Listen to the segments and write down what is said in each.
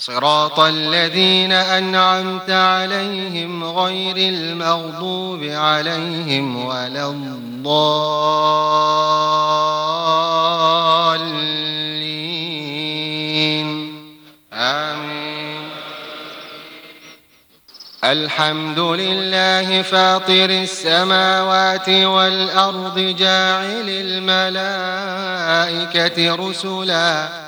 صراط الذين أنعمت عليهم غير المغضوب عليهم ولا الضالين. آمين. الحمد لله فاطر السماوات والأرض جاعل الملائكة رسلاً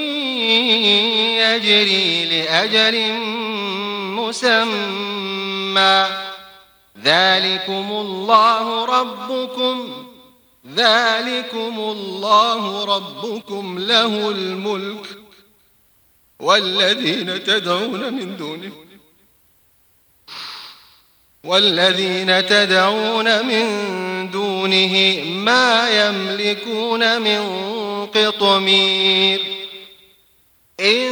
يجري لأجل مسمى. ذلكم الله ربكم. ذلكم الله ربكم. له الملك. والذين تدعون من دونه. والذين تدعون من دونه ما يملكون من قطمير إن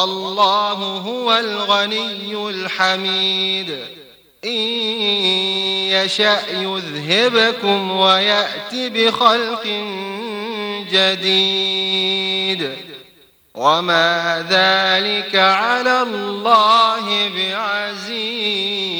والله هو الغني الحميد. إن يشأ يذهبكم ويأتي بخلق جديد. وما ذلك على الله بعزيز.